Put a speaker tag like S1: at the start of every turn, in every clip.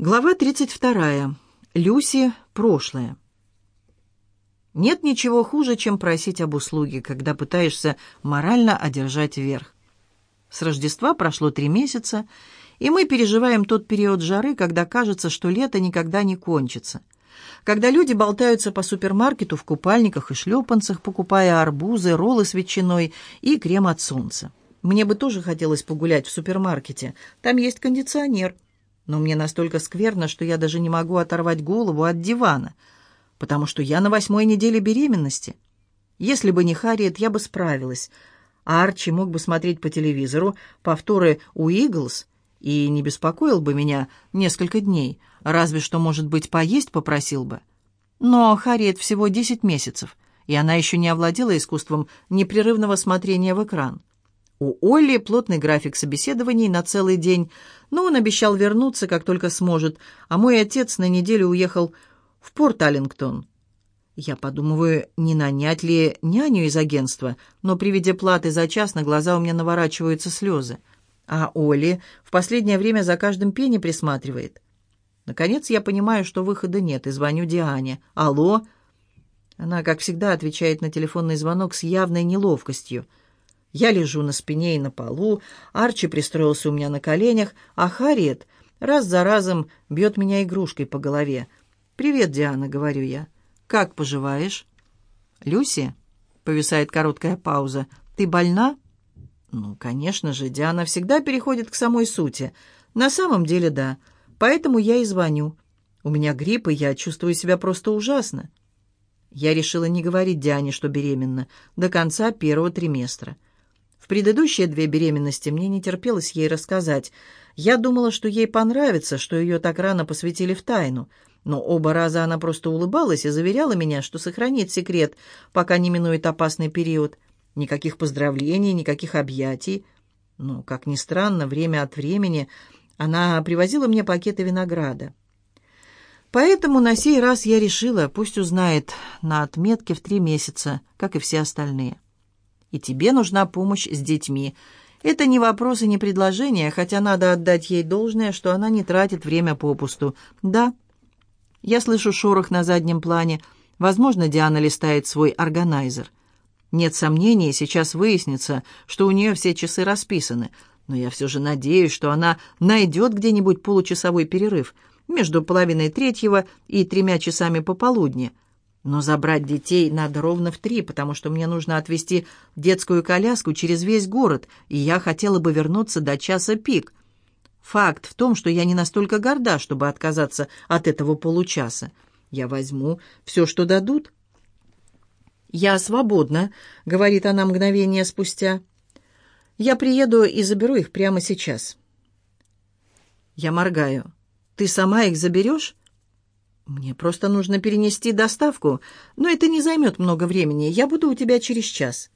S1: Глава 32. Люси. Прошлое. Нет ничего хуже, чем просить об услуге, когда пытаешься морально одержать верх. С Рождества прошло три месяца, и мы переживаем тот период жары, когда кажется, что лето никогда не кончится. Когда люди болтаются по супермаркету в купальниках и шлепанцах, покупая арбузы, роллы с ветчиной и крем от солнца. Мне бы тоже хотелось погулять в супермаркете. Там есть кондиционер – но мне настолько скверно, что я даже не могу оторвать голову от дивана, потому что я на восьмой неделе беременности. Если бы не Харриет, я бы справилась, а Арчи мог бы смотреть по телевизору повторы у «Иглз», и не беспокоил бы меня несколько дней, разве что, может быть, поесть попросил бы. Но Харриет всего 10 месяцев, и она еще не овладела искусством непрерывного смотрения в экран. У Олли плотный график собеседований на целый день, но он обещал вернуться, как только сможет, а мой отец на неделю уехал в порт Аллингтон. Я подумываю, не нанять ли няню из агентства, но при виде платы за час на глаза у меня наворачиваются слезы. А Оли в последнее время за каждым пенни присматривает. Наконец я понимаю, что выхода нет, и звоню Диане. «Алло?» Она, как всегда, отвечает на телефонный звонок с явной неловкостью – я лежу на спине и на полу, Арчи пристроился у меня на коленях, а Харриет раз за разом бьет меня игрушкой по голове. «Привет, Диана», — говорю я. «Как поживаешь?» «Люси?» — повисает короткая пауза. «Ты больна?» «Ну, конечно же, Диана всегда переходит к самой сути. На самом деле, да. Поэтому я и звоню. У меня грипп, и я чувствую себя просто ужасно». Я решила не говорить Диане, что беременна, до конца первого триместра предыдущие две беременности мне не терпелось ей рассказать. Я думала, что ей понравится, что ее так рано посвятили в тайну. Но оба раза она просто улыбалась и заверяла меня, что сохранит секрет, пока не минует опасный период. Никаких поздравлений, никаких объятий. Но, как ни странно, время от времени она привозила мне пакеты винограда. Поэтому на сей раз я решила, пусть узнает на отметке в три месяца, как и все остальные и тебе нужна помощь с детьми. Это не вопрос и не предложение, хотя надо отдать ей должное, что она не тратит время попусту. Да, я слышу шорох на заднем плане. Возможно, Диана листает свой органайзер. Нет сомнений, сейчас выяснится, что у нее все часы расписаны. Но я все же надеюсь, что она найдет где-нибудь получасовой перерыв между половиной третьего и тремя часами пополудни. Но забрать детей надо ровно в три, потому что мне нужно отвезти детскую коляску через весь город, и я хотела бы вернуться до часа пик. Факт в том, что я не настолько горда, чтобы отказаться от этого получаса. Я возьму все, что дадут. «Я свободна», — говорит она мгновение спустя. «Я приеду и заберу их прямо сейчас». Я моргаю. «Ты сама их заберешь?» «Мне просто нужно перенести доставку, но это не займет много времени. Я буду у тебя через час».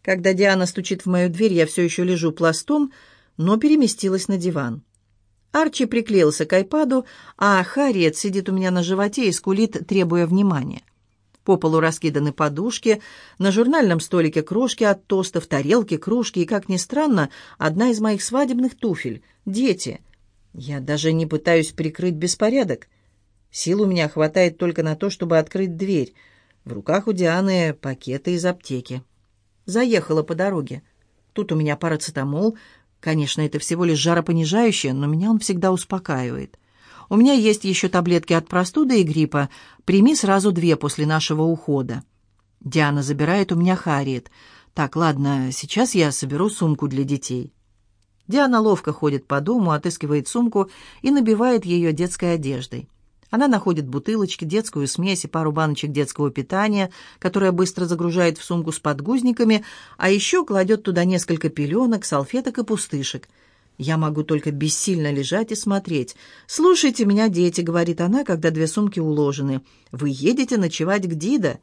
S1: Когда Диана стучит в мою дверь, я все еще лежу пластом, но переместилась на диван. Арчи приклеился к айпаду, а Харриет сидит у меня на животе и скулит, требуя внимания. По полу раскиданы подушки, на журнальном столике крошки от тостов, тарелки, кружки и, как ни странно, одна из моих свадебных туфель — дети. Я даже не пытаюсь прикрыть беспорядок — Сил у меня хватает только на то, чтобы открыть дверь. В руках у Дианы пакеты из аптеки. Заехала по дороге. Тут у меня парацетамол. Конечно, это всего лишь жаропонижающее, но меня он всегда успокаивает. У меня есть еще таблетки от простуды и гриппа. Прими сразу две после нашего ухода. Диана забирает у меня Харриет. Так, ладно, сейчас я соберу сумку для детей. Диана ловко ходит по дому, отыскивает сумку и набивает ее детской одеждой. Она находит бутылочки, детскую смесь и пару баночек детского питания, которая быстро загружает в сумку с подгузниками, а еще кладет туда несколько пеленок, салфеток и пустышек. Я могу только бессильно лежать и смотреть. «Слушайте меня, дети», — говорит она, когда две сумки уложены. «Вы едете ночевать к Дида».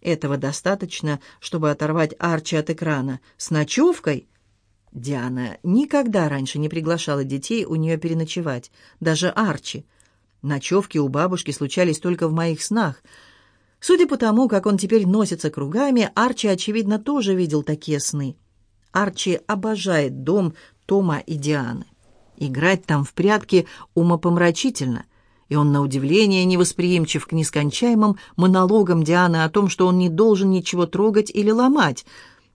S1: Этого достаточно, чтобы оторвать Арчи от экрана. «С ночевкой?» Диана никогда раньше не приглашала детей у нее переночевать, даже Арчи — Ночевки у бабушки случались только в моих снах. Судя по тому, как он теперь носится кругами, Арчи, очевидно, тоже видел такие сны. Арчи обожает дом Тома и Дианы. Играть там в прятки умопомрачительно, и он, на удивление, невосприимчив к нескончаемым монологам Дианы о том, что он не должен ничего трогать или ломать.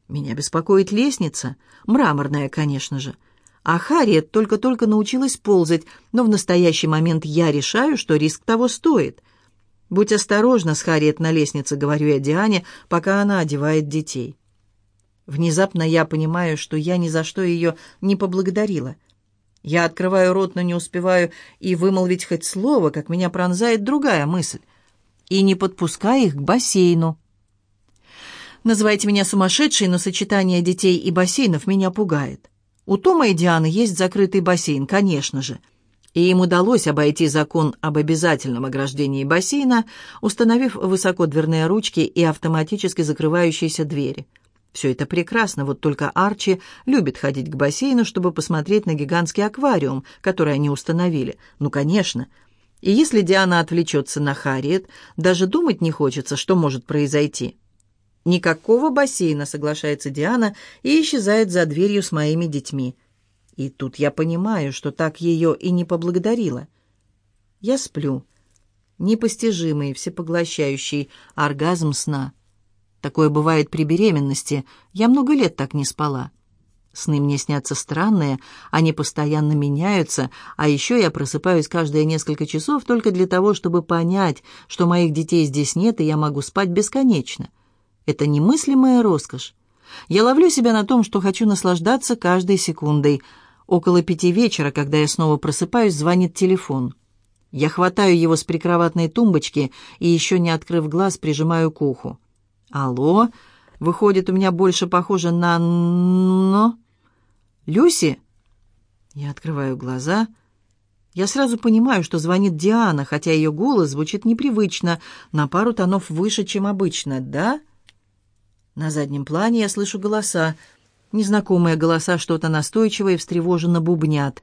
S1: «Меня беспокоит лестница, мраморная, конечно же». А Харриет только-только научилась ползать, но в настоящий момент я решаю, что риск того стоит. «Будь осторожна с Харриет на лестнице», — говорю я Диане, пока она одевает детей. Внезапно я понимаю, что я ни за что ее не поблагодарила. Я открываю рот, но не успеваю и вымолвить хоть слово, как меня пронзает другая мысль. «И не подпускай их к бассейну». Называйте меня сумасшедшей, но сочетание детей и бассейнов меня пугает. У Тома и Дианы есть закрытый бассейн, конечно же. И им удалось обойти закон об обязательном ограждении бассейна, установив высоко дверные ручки и автоматически закрывающиеся двери. Все это прекрасно, вот только Арчи любит ходить к бассейну, чтобы посмотреть на гигантский аквариум, который они установили. Ну, конечно. И если Диана отвлечется на Харриет, даже думать не хочется, что может произойти. Никакого бассейна, соглашается Диана и исчезает за дверью с моими детьми. И тут я понимаю, что так ее и не поблагодарила. Я сплю. Непостижимый, всепоглощающий оргазм сна. Такое бывает при беременности. Я много лет так не спала. Сны мне снятся странные, они постоянно меняются, а еще я просыпаюсь каждые несколько часов только для того, чтобы понять, что моих детей здесь нет, и я могу спать бесконечно. Это немыслимая роскошь. Я ловлю себя на том, что хочу наслаждаться каждой секундой. Около пяти вечера, когда я снова просыпаюсь, звонит телефон. Я хватаю его с прикроватной тумбочки и, еще не открыв глаз, прижимаю к уху. «Алло?» Выходит, у меня больше похоже на... но... «Люси?» Я открываю глаза. Я сразу понимаю, что звонит Диана, хотя ее голос звучит непривычно, на пару тонов выше, чем обычно. «Да?» На заднем плане я слышу голоса. Незнакомые голоса что-то настойчиво и встревоженно бубнят.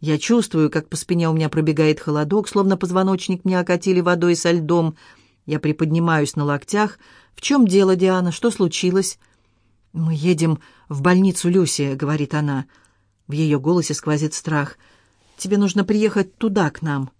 S1: Я чувствую, как по спине у меня пробегает холодок, словно позвоночник мне окатили водой со льдом. Я приподнимаюсь на локтях. «В чем дело, Диана? Что случилось?» «Мы едем в больницу Люси», — говорит она. В ее голосе сквозит страх. «Тебе нужно приехать туда, к нам».